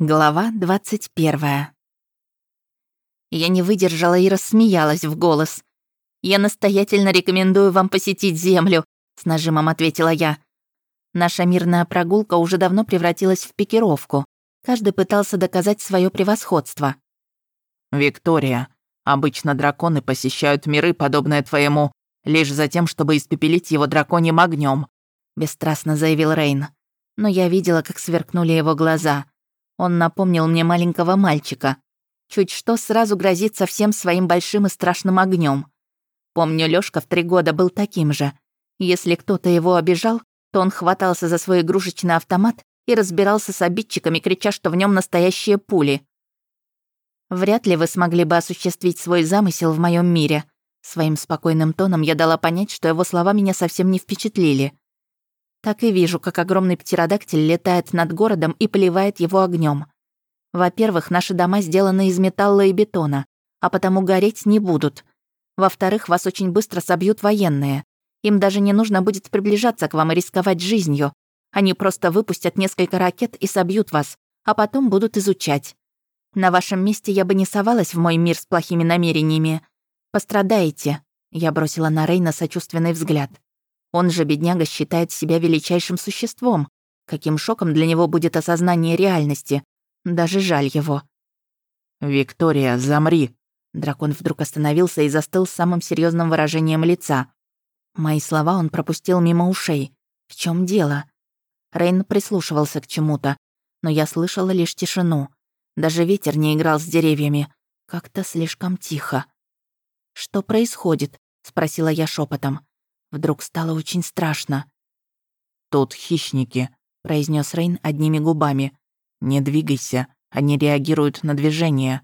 Глава 21. Я не выдержала и рассмеялась в голос. «Я настоятельно рекомендую вам посетить Землю», — с нажимом ответила я. Наша мирная прогулка уже давно превратилась в пикировку. Каждый пытался доказать свое превосходство. «Виктория, обычно драконы посещают миры, подобные твоему, лишь за тем, чтобы испепелить его драконьим огнем, бесстрастно заявил Рейн. Но я видела, как сверкнули его глаза — он напомнил мне маленького мальчика. Чуть что сразу грозит совсем своим большим и страшным огнем. Помню, Лёшка в три года был таким же. Если кто-то его обижал, то он хватался за свой игрушечный автомат и разбирался с обидчиками, крича, что в нем настоящие пули. Вряд ли вы смогли бы осуществить свой замысел в моем мире. Своим спокойным тоном я дала понять, что его слова меня совсем не впечатлили. Так и вижу, как огромный птеродактиль летает над городом и поливает его огнем. Во-первых, наши дома сделаны из металла и бетона, а потому гореть не будут. Во-вторых, вас очень быстро собьют военные. Им даже не нужно будет приближаться к вам и рисковать жизнью. Они просто выпустят несколько ракет и собьют вас, а потом будут изучать. На вашем месте я бы не совалась в мой мир с плохими намерениями. Пострадаете. Я бросила на Рейна сочувственный взгляд. Он же, бедняга, считает себя величайшим существом. Каким шоком для него будет осознание реальности. Даже жаль его. «Виктория, замри!» Дракон вдруг остановился и застыл с самым серьезным выражением лица. Мои слова он пропустил мимо ушей. В чем дело? Рейн прислушивался к чему-то, но я слышала лишь тишину. Даже ветер не играл с деревьями. Как-то слишком тихо. «Что происходит?» — спросила я шепотом. Вдруг стало очень страшно. «Тут хищники», — произнес Рейн одними губами. «Не двигайся, они реагируют на движение».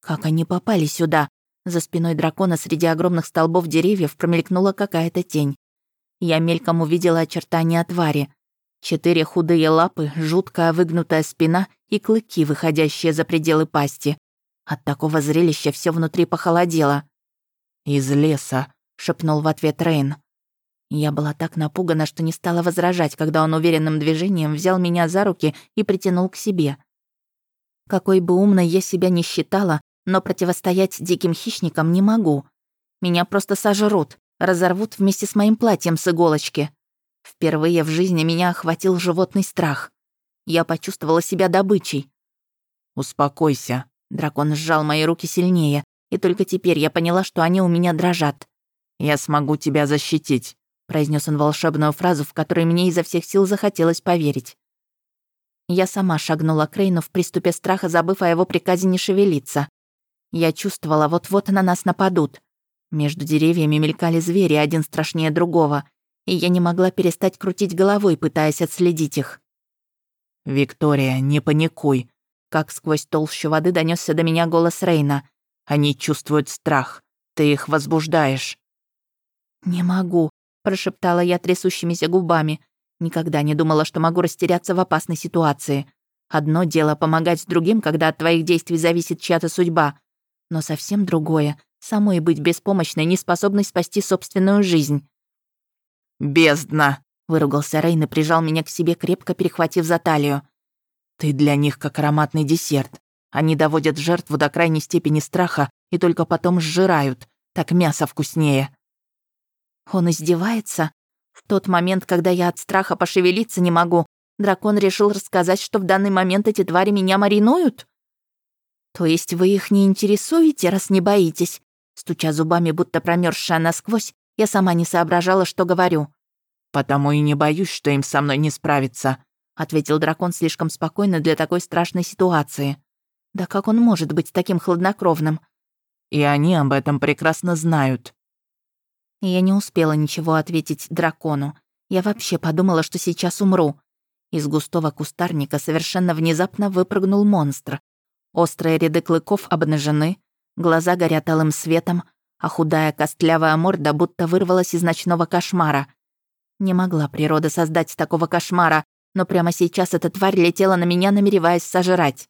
«Как они попали сюда?» За спиной дракона среди огромных столбов деревьев промелькнула какая-то тень. Я мельком увидела очертания твари. Четыре худые лапы, жуткая выгнутая спина и клыки, выходящие за пределы пасти. От такого зрелища все внутри похолодело. «Из леса», шепнул в ответ Рейн. Я была так напугана, что не стала возражать, когда он уверенным движением взял меня за руки и притянул к себе. Какой бы умной я себя не считала, но противостоять диким хищникам не могу. Меня просто сожрут, разорвут вместе с моим платьем с иголочки. Впервые в жизни меня охватил животный страх. Я почувствовала себя добычей. «Успокойся», — дракон сжал мои руки сильнее, и только теперь я поняла, что они у меня дрожат. «Я смогу тебя защитить», — произнес он волшебную фразу, в которой мне изо всех сил захотелось поверить. Я сама шагнула к Рейну в приступе страха, забыв о его приказе не шевелиться. Я чувствовала, вот-вот на нас нападут. Между деревьями мелькали звери, один страшнее другого, и я не могла перестать крутить головой, пытаясь отследить их. «Виктория, не паникуй», как сквозь толщу воды донесся до меня голос Рейна. «Они чувствуют страх. Ты их возбуждаешь». «Не могу», — прошептала я трясущимися губами. Никогда не думала, что могу растеряться в опасной ситуации. Одно дело помогать другим, когда от твоих действий зависит чья-то судьба. Но совсем другое — самой быть беспомощной, не способной спасти собственную жизнь. «Бездна!» — выругался Рейн и прижал меня к себе, крепко перехватив за талию. «Ты для них как ароматный десерт. Они доводят жертву до крайней степени страха и только потом сжирают. Так мясо вкуснее». Он издевается? В тот момент, когда я от страха пошевелиться не могу, дракон решил рассказать, что в данный момент эти твари меня маринуют? То есть вы их не интересуете, раз не боитесь? Стуча зубами, будто промерзшая насквозь, я сама не соображала, что говорю. «Потому и не боюсь, что им со мной не справиться», ответил дракон слишком спокойно для такой страшной ситуации. Да как он может быть таким хладнокровным? И они об этом прекрасно знают. Я не успела ничего ответить дракону. Я вообще подумала, что сейчас умру. Из густого кустарника совершенно внезапно выпрыгнул монстр. Острые ряды клыков обнажены, глаза горят алым светом, а худая костлявая морда будто вырвалась из ночного кошмара. Не могла природа создать такого кошмара, но прямо сейчас эта тварь летела на меня, намереваясь сожрать.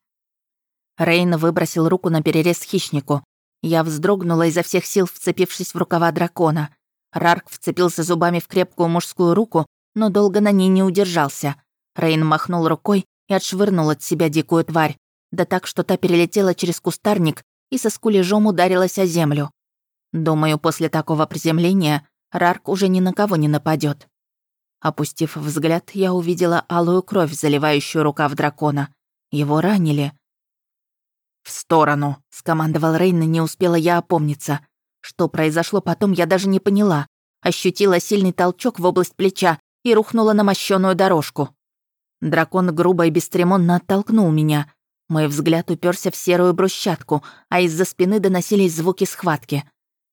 Рейн выбросил руку на перерез хищнику. Я вздрогнула изо всех сил, вцепившись в рукава дракона. Рарк вцепился зубами в крепкую мужскую руку, но долго на ней не удержался. Рейн махнул рукой, и отшвырнул от себя дикую тварь, да так, что та перелетела через кустарник и со скулежом ударилась о землю. Думаю, после такого приземления Рарк уже ни на кого не нападет. Опустив взгляд, я увидела алую кровь, заливающую рукав дракона. Его ранили. «В сторону!» — скомандовал Рейн, не успела я опомниться. Что произошло потом, я даже не поняла. Ощутила сильный толчок в область плеча и рухнула на мощёную дорожку. Дракон грубо и бесцеремонно оттолкнул меня. Мой взгляд уперся в серую брусчатку, а из-за спины доносились звуки схватки.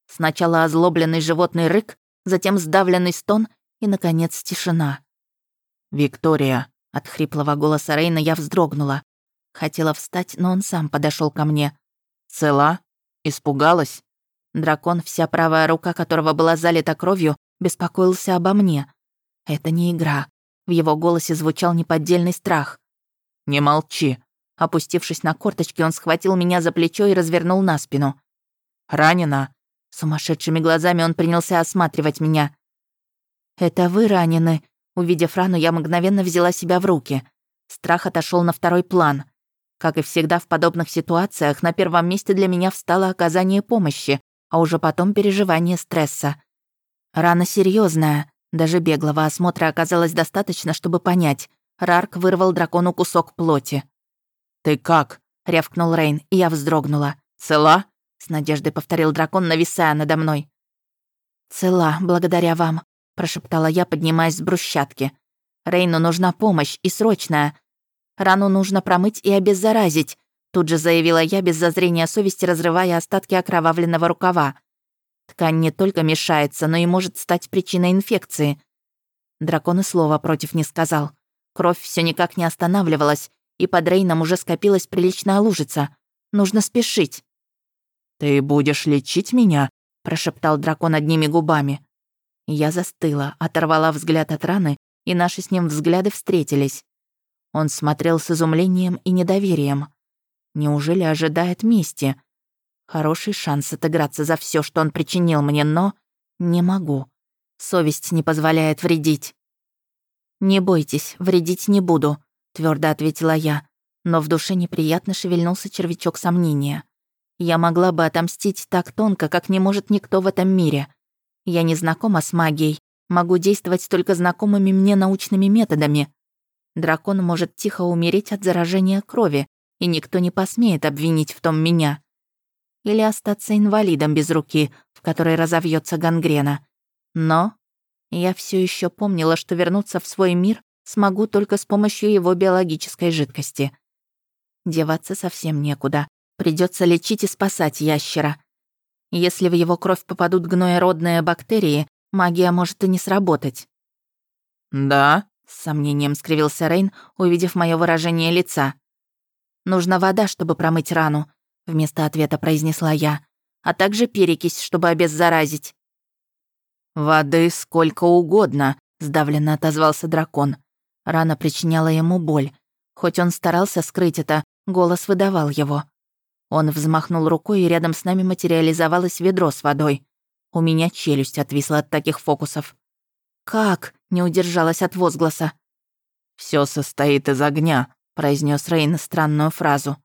Сначала озлобленный животный рык, затем сдавленный стон и, наконец, тишина. «Виктория!» — от хриплого голоса Рейна я вздрогнула. Хотела встать, но он сам подошел ко мне. «Цела? Испугалась?» Дракон, вся правая рука которого была залита кровью, беспокоился обо мне. Это не игра. В его голосе звучал неподдельный страх. «Не молчи!» Опустившись на корточки, он схватил меня за плечо и развернул на спину. «Ранена?» Сумасшедшими глазами он принялся осматривать меня. «Это вы ранены?» Увидев рану, я мгновенно взяла себя в руки. Страх отошел на второй план. Как и всегда в подобных ситуациях, на первом месте для меня встало оказание помощи, а уже потом переживание стресса. Рана серьезная. Даже беглого осмотра оказалось достаточно, чтобы понять. Рарк вырвал дракону кусок плоти. «Ты как?» — рявкнул Рейн, и я вздрогнула. «Цела?» — с надеждой повторил дракон, нависая надо мной. «Цела, благодаря вам», — прошептала я, поднимаясь с брусчатки. «Рейну нужна помощь, и срочная. Рану нужно промыть и обеззаразить», — тут же заявила я, без зазрения совести разрывая остатки окровавленного рукава. Ткань не только мешается, но и может стать причиной инфекции. Дракон и слова против не сказал. Кровь все никак не останавливалась, и под Рейном уже скопилась приличная лужица. Нужно спешить. «Ты будешь лечить меня?» — прошептал дракон одними губами. Я застыла, оторвала взгляд от раны, и наши с ним взгляды встретились. Он смотрел с изумлением и недоверием. Неужели ожидает мести? Хороший шанс отыграться за все, что он причинил мне, но не могу. Совесть не позволяет вредить. «Не бойтесь, вредить не буду», твердо ответила я, но в душе неприятно шевельнулся червячок сомнения. Я могла бы отомстить так тонко, как не может никто в этом мире. Я не знакома с магией, могу действовать только знакомыми мне научными методами. Дракон может тихо умереть от заражения крови, и никто не посмеет обвинить в том меня. Или остаться инвалидом без руки, в которой разовьется гангрена. Но я все еще помнила, что вернуться в свой мир смогу только с помощью его биологической жидкости. Деваться совсем некуда. Придется лечить и спасать ящера. Если в его кровь попадут гноеродные бактерии, магия может и не сработать. «Да?» — с сомнением скривился Рейн, увидев мое выражение лица. «Нужна вода, чтобы промыть рану», — вместо ответа произнесла я, «а также перекись, чтобы обеззаразить». «Воды сколько угодно», — сдавленно отозвался дракон. Рана причиняла ему боль. Хоть он старался скрыть это, голос выдавал его. Он взмахнул рукой, и рядом с нами материализовалось ведро с водой. У меня челюсть отвисла от таких фокусов. «Как?» — не удержалась от возгласа. Все состоит из огня», — произнес Рейн странную фразу.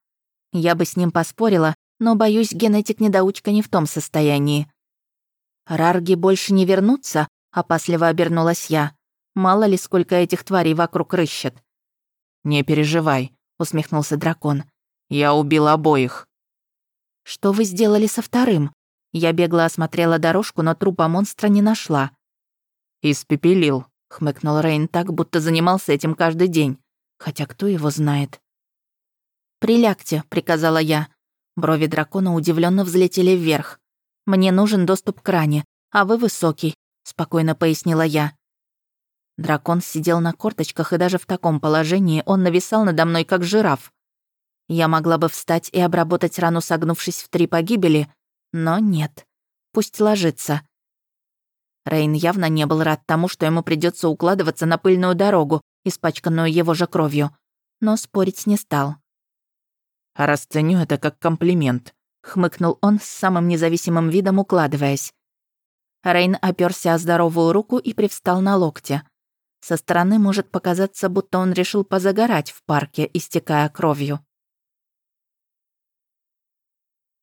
Я бы с ним поспорила, но, боюсь, генетик-недоучка не в том состоянии. «Рарги больше не вернутся?» — опасливо обернулась я. Мало ли, сколько этих тварей вокруг рыщет. «Не переживай», — усмехнулся дракон. «Я убил обоих». «Что вы сделали со вторым?» Я бегло осмотрела дорожку, но трупа монстра не нашла. «Испепелил», — хмыкнул Рейн так, будто занимался этим каждый день. Хотя кто его знает? «Прилягте», — приказала я. Брови дракона удивленно взлетели вверх. «Мне нужен доступ к ране, а вы высокий», — спокойно пояснила я. Дракон сидел на корточках, и даже в таком положении он нависал надо мной, как жираф. Я могла бы встать и обработать рану, согнувшись в три погибели, но нет. Пусть ложится. Рейн явно не был рад тому, что ему придется укладываться на пыльную дорогу, испачканную его же кровью, но спорить не стал. «Расценю это как комплимент», — хмыкнул он с самым независимым видом, укладываясь. Рейн оперся о здоровую руку и привстал на локте. Со стороны может показаться, будто он решил позагорать в парке, истекая кровью.